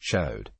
showed.